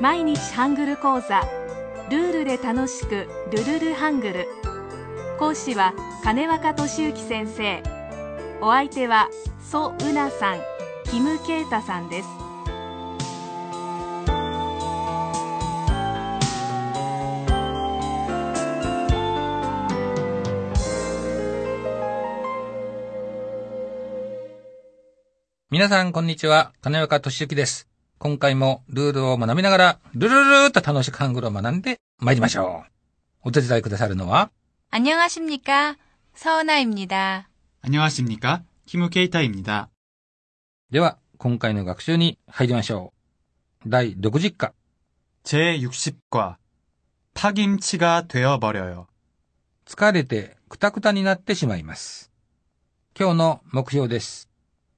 毎日ハングル講座ルールで楽しくルルルハングル講師は金若俊之先生お相手はソ・ウナさんキム・ケイタさんです皆さん、こんにちは。金岡俊之です。今回もルールを学びながら、ルルルルーと楽しくハングルを学んで参りましょう。お手伝いくださるのは、 안녕하십니까? 서은아입니다. 안녕하십니까? 키무케이타입니다. では、今回の学習に入りましょう。第60課。 제60과 파김치가 되어버려요. 疲れてくたくたになってしまいます。今日の目標です。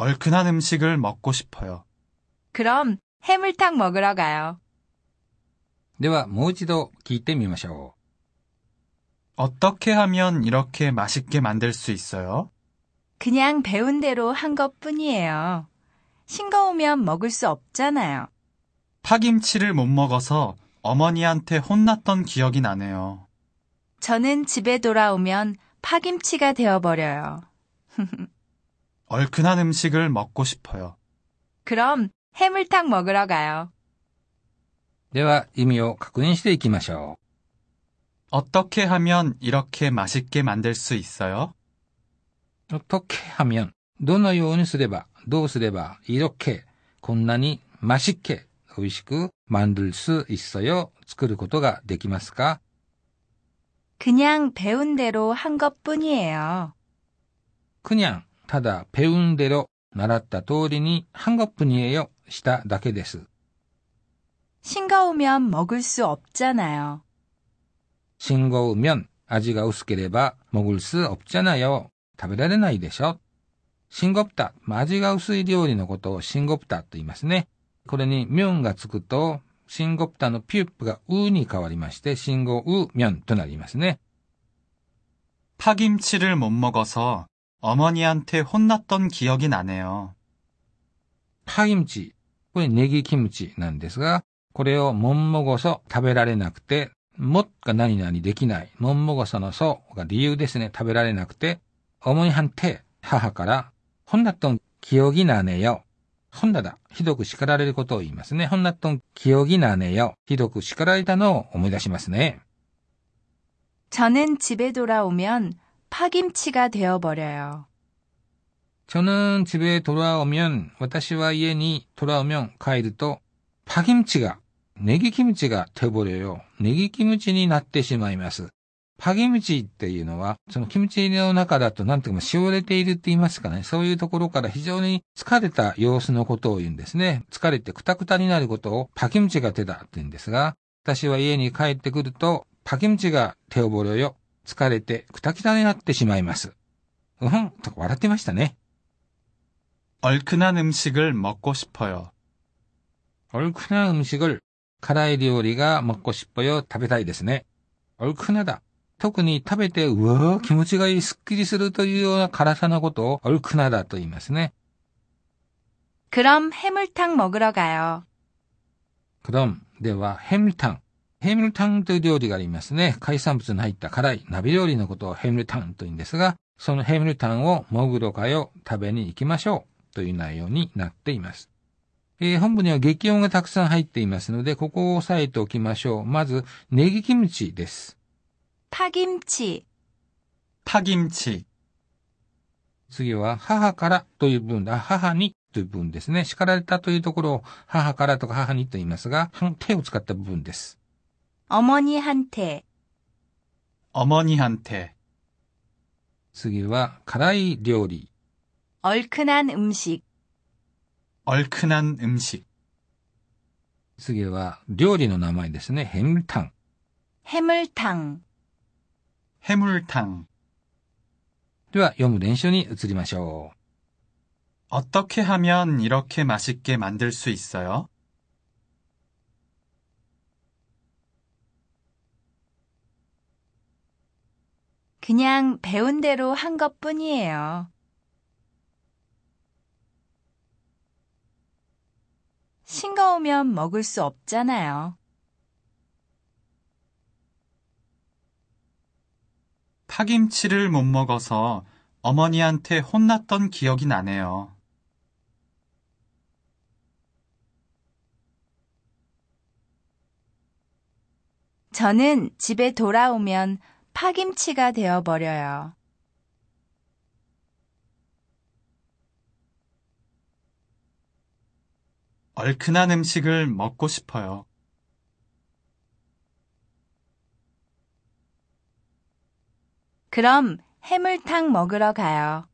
얼큰한 음식을 먹고 싶어요. 그럼 해물탕 먹으러 가요. では、もう一度聞いてみましょ 어떻게 하면 이렇게 맛있게 만들 수 있어요? 그냥 배운 대로 한 것 뿐이에요. 싱거우면 먹을 수 없잖아요. 파김치를 못 먹어서 어머니한테 혼났던 기억이 나네요. 저는 집에 돌아오면 파김치가 되어버려요. 얼큰한 음식을 먹고 싶어요. 그럼 해물탕 먹으러 가요. う。では、意味を確認していきましょ 어떻게 하면 이렇게 맛있게 만들 수 있어요? う。とけはみん。どのようにすれば、どうすれば、いろけ、こんなに、ましっけ、美味しく、マンドルス、いっそよ、作ることができますか 그냥 배운 대로 한 것 뿐이에요. くにゃん、 ただ、ペウンデロ、習った通りに、ハンゴップにえよ、しただけです。 싱거우면 먹을 수 없잖아요. 信号面、味が薄ければ、もぐるす、おっちゃなよ、食べられないでしょ。シンゴプタ、まあ味が薄い料理のことをシンゴプタと言いますね。これにミョンがつくと、シンゴプタのピュップがウーに変わりまして、シンゴウミョンとなりますね。 파김치를 못 먹어서 어머니한테 혼났던 기억이 나네요. パキムチ。これネギキムチなんですが、これをもんもごそ食べられなくて、もが何々できない。もんもごそのそが理由ですね。食べられなくて、思いはんて、母から、ほんなっとん、清ぎなねよ。ほんだだ。ひどく叱られることを言いますね。ほんなっとん、清ぎなねよ。ひどく叱られたのを思い出しますね。 저는 집에 돌아오면 파김치가 되어버려요. 저는 집에 돌아오면, 私は家に 돌아오면 帰ると、パキムチが、ネギキムチが手ぼれよ。ネギキムチになってしまいます。パキムチっていうのは、そのキムチの中だとなんていうか、しおれているって言いますかね。そういうところから非常に疲れた様子のことを言うんですね。疲れてクタクタになることをパキムチが手だって言うんですが、私は家に帰ってくると、パキムチが手をぼれよ。 疲れてクタクタになってしまいます。うん、とか笑ってましたね。 얼큰한 음식을 먹고 싶어요. 얼큰한 음식을 辛い料理が먹고 싶어요 食べたいですね。얼큰하다。特に食べて、うわー気持ちがいい、すっきりするというような辛さのことを얼큰하다と言いますね。 그럼 해물탕 먹으러 가요. 그럼 では、ヘムルタン。 ヘムルタンという料理がありますね。海産物の入った辛い鍋料理のことをヘムルタンと言うんですが、そのヘムルタンをモグロかよ食べに行きましょうという内容になっています。えー、本部には激音がたくさん入っていますので、ここを押さえておきましょう。まず、ネギキムチです。パギムチ。パギムチ。次は、母からという部分だ。母にという部分ですね。叱られたというところを、母からとか母にと言いますが、手を使った部分です。 어머니한테, 어머니한테, 次は、辛い料理。 얼큰한 음식, 얼큰한 음식, 次は料理の名前ですね。ヘムタン。 해물탕, 해물탕. では読む練習に移りましょう。 어떻게 하면 이렇게 맛있게 만들 수 있어요? 그냥 배운 대로 한 것 뿐이에요. 싱거우면 먹을 수 없잖아요. 파김치를 못 먹어서 어머니한테 혼났던 기억이 나네요. 저는 집에 돌아오면 파김치가 되어버려요. 얼큰한 음식을 먹고 싶어요. 그럼 해물탕 먹으러 가요..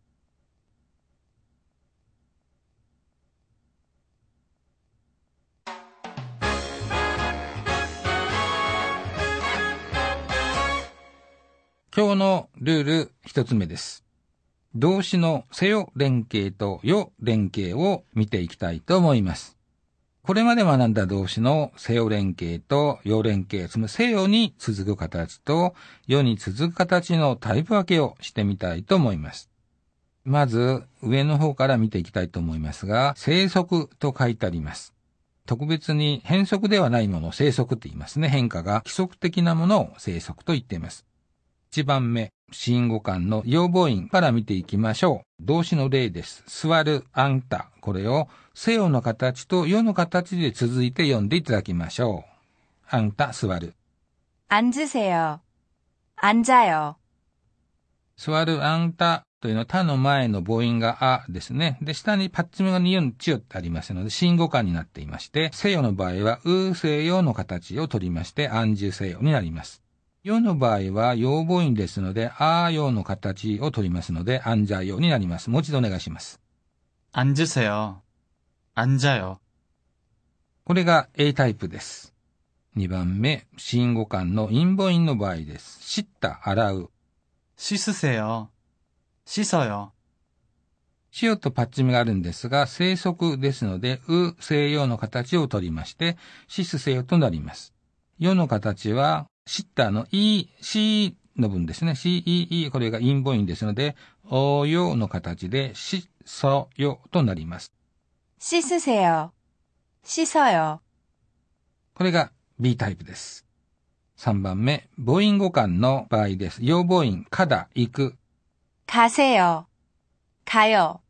今日のルール一つ目です。動詞のせよ連携とよ連携を見ていきたいと思います。これまで学んだ動詞のせよ連携とよ連携、つまりせよに続く形とよに続く形のタイプ分けをしてみたいと思います。まず、上の方から見ていきたいと思いますが、生息と書いてあります。特別に変則ではないものを生息って言いますね。変化が規則的なものを生息と言っています。一番目、新語感の要望員から見ていきましょう。動詞の例です。座る、あんた。これを、せよの形とよの形で続いて読んでいただきましょう。あんた、座る。 앉으세요. 앉아요. 座る、あんたというのは、他の前の母音があですね。で、下にパッチ目が2音ちよってありますので、新語感になっていまして、せよの場合は、うせよの形を取りまして、安住せよになります。 よの場合は、要母音ですので、あよの形を取りますので、安じゃよになります。もう一度お願いします。 앉으세요. 앉아요. これが A タイプです。2番目、新語感の陰母音の場合です。知った、洗う。 씻으세요. 씻어요. 塩とパッチ目があるんですが、生息ですので、う、西洋の形を取りまして、シス西洋となります。よの形は、 シッターの E、C の分ですね。C、E、E、これが陰謀音ですので、応用の形で、し、そ、よとなります。しすせよ。しそよ。これが B タイプです。3番目、母音語感の場合です。要母音、かだ、行く。かせよ。かよ。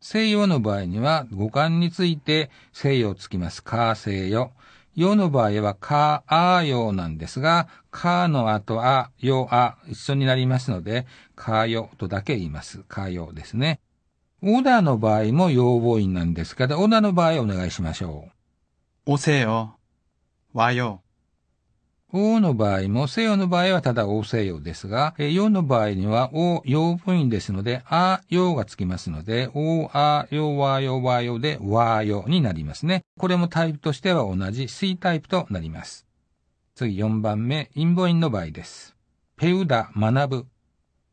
西洋の場合には、語感について西洋つきます。かせよ。よの場合はか、あよなんですが、かの後あ、よ、あ、一緒になりますので、かよとだけ言います。かよですね。オダの場合も要望音なんですが、オダの場合お願いしましょう。おせよ。わよ。王の場合も、西洋の場合はただ王西洋ですが、洋の場合には王洋文員ですので、あ洋がつきますので、王あ洋和洋和洋で和洋になりますね。これもタイプとしては同じ水タイプとなります。次4番目、陰母音の場合です。ペウダ、学ぶ。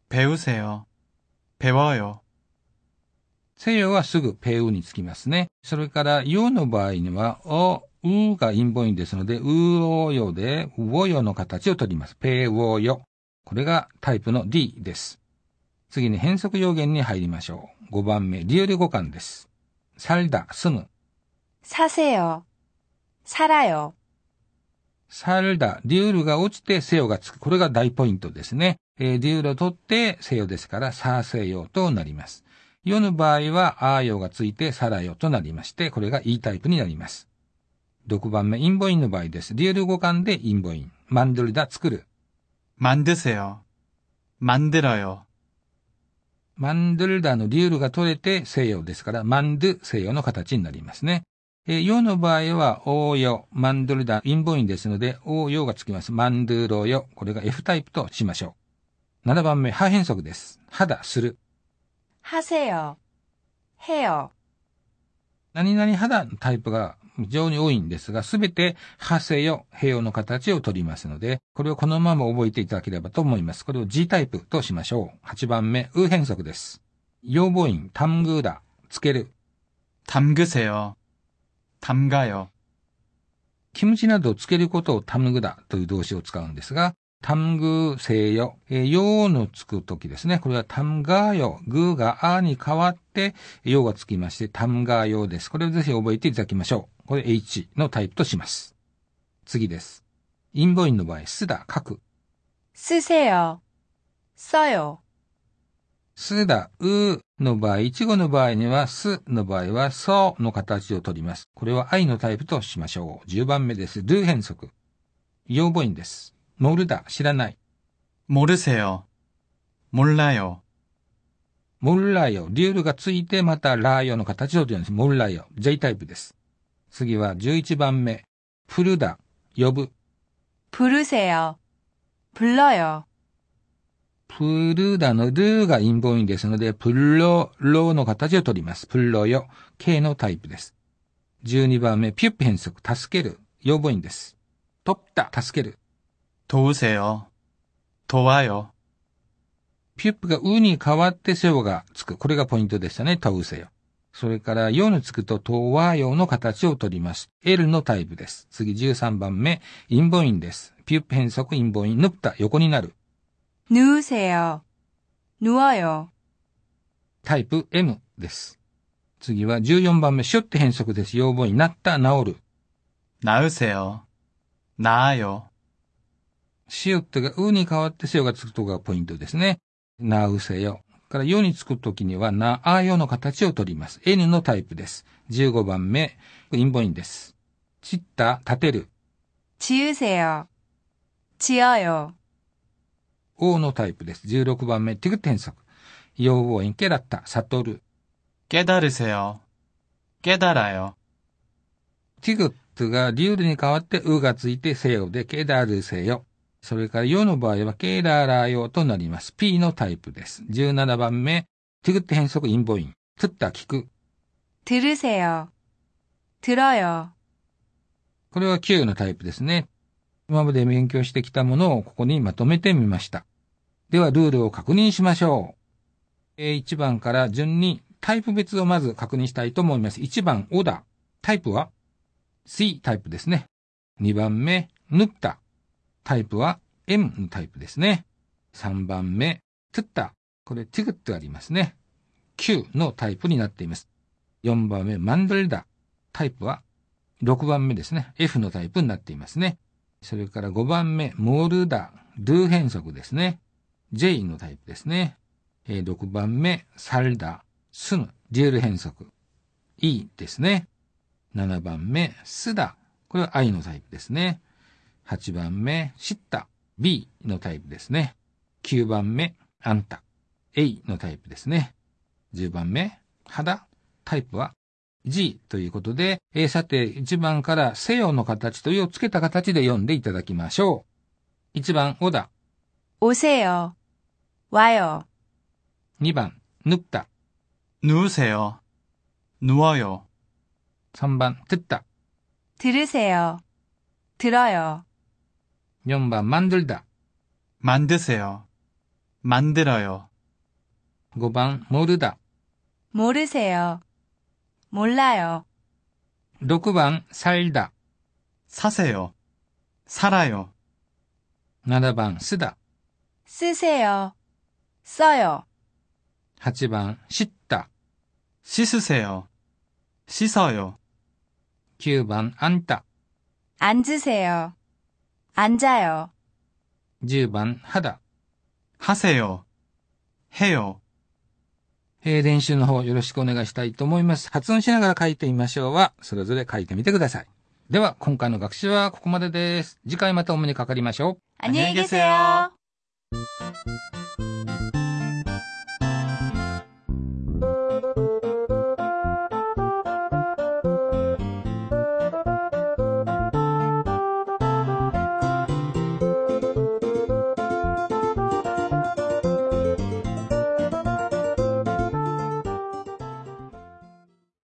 ペウセよ。ペワよ。西洋はすぐペウにつきますね。それから、洋の場合には、お、うがインボインですので、うおよで、うおよの形をとります。ペーおよ。これがタイプの D です。次に変則要言に入りましょう。5番目、理由ル語感です。サルだ、すむ。させよ。さらよ。サルだ、デュールが落ちてせよがつく。これが大ポイントですね。えー、デュールを取ってせよですから、させよとなります。読む場合は、あよがついてさらよとなりまして、これが E タイプになります。6番目、インボインの場合です。リエル語感でインボイン。マンドルダ、作る。만セヨ。マン들어ヨ。マンドルダのリエルが取れて西洋ですから、マンド西洋の形になりますね。えー、ヨの場合は、オーヨ、マンドルダ、インボインですので、オーヨがつきます。マンドゥロヨ。これが F タイプとしましょう。7番目、破変則です。肌、する。はせよ。へよ。何々肌のタイプが非常に多いんですが、すべて派生よ、併用の形をとりますので、これをこのまま覚えていただければと思います。これを G タイプとしましょう。8番目、う変則です。要望員、たむぐだ、つける。たむぐせよ。たむがよ。キムチなどをつけることをたむぐだという動詞を使うんですが、タムグセヨ、えー、ヨのつくときですね。これはタムガーヨ、グーがアに変わって、ヨがつきまして、タムガーヨです。これをぜひ覚えていただきましょう。これ H のタイプとします。次です。インボインの場合、すだ、書く。すせよ、써 요。 すだ、うの場合、いちごの場合には、すの場合は、そうの形をとります。これは愛のタイプとしましょう。10番目です。ルー変則。用母音です。モルダ、知らない。モルセヨ。モルラヨ。モルラヨ。リュールがついてまたラーヨの形をとるんです。モルラヨ。J タイプです。次は11番目。プルダ、呼ぶ。プルセヨ。プロヨ。プルダのルーが陰母音ですので、プロ、ロの形をとります。プロヨ。K のタイプです。12番目。ピュップ変則。助ける。用母音です。取った。助ける。 도우세 요。 도와 요。 ピュップがうに変わってせよがつく。これがポイントでしたね。トウセよ。それから、よのつくと、とわよの形をとります。L のタイプです。次13番目、インボインです。ピュップ変則インボイン、ぬった、横になる。ぬうせよ。ぬわよ。タイプ M です。次は14番目、しゅって変則です。要母音、なった、治る。なうせよ。なあよ。 しよってがうに変わってせよがつくとこがポイントですね。なうせよ。からよにつくときにはなあよの形をとります。N のタイプです。15番目、インボインです。ちった、立てる。ちうせよ。ちあよ。O のタイプです。16番目、ティグ転則。用語音ケだった、悟る。けだるせよ。けだらよ。ティグットがリュールに変わってうがついてせよでけだるせよ。それから、よの場合は、ケーラーラー用となります。P のタイプです。17番目、ティグって変則インボイン。トゥッタ聞く。들으세 요。 들어 요。 これは Q のタイプですね。今まで勉強してきたものをここにまとめてみました。では、ルールを確認しましょう。1番から順にタイプ別をまず確認したいと思います。1番、オダ。タイプは C タイプですね。2番目、ヌッタ。 タイプは M のタイプですね。3番目、トゥッタ。これティグットありますね。Q のタイプになっています。4番目、マンドルダ。タイプは6番目ですね。F のタイプになっていますね。それから5番目、モールダ。ドゥ変則ですね。J のタイプですね。6番目、サルダ。スヌ。デュエル変則。E ですね。7番目、スダ。これは I のタイプですね。8番目、知った。B のタイプですね。9番目、あんた。A のタイプですね。10番目、肌。タイプは G ということで、えー、さて、1番から西洋の形というをつけた形で読んでいただきましょう。1番、おだ。おせよ。わよ。2番、ぬった。ぬうせよ。ぬわよ。3番、てった。들으세 요。 들어 요。 연바 만들다. 만드세요. 만들어요. 5번 모르다. 모르세요. 몰라요. 6번 살다. 사세요. 살아요. 7번 쓰다. 쓰세요. 써요. 8번 씻다. 씻으세요. 씻어요. 9번 앉다. 앉으세요. 앉아요. 10번 하다. 하세요. 해요. 練習の方よろしくお願いしたいと思います。発音しながら書いてみましょうは、それぞれ書いてみてください。では、今回の学習はここまでです。次回またお目にかかりましょう。안녕히 계세요.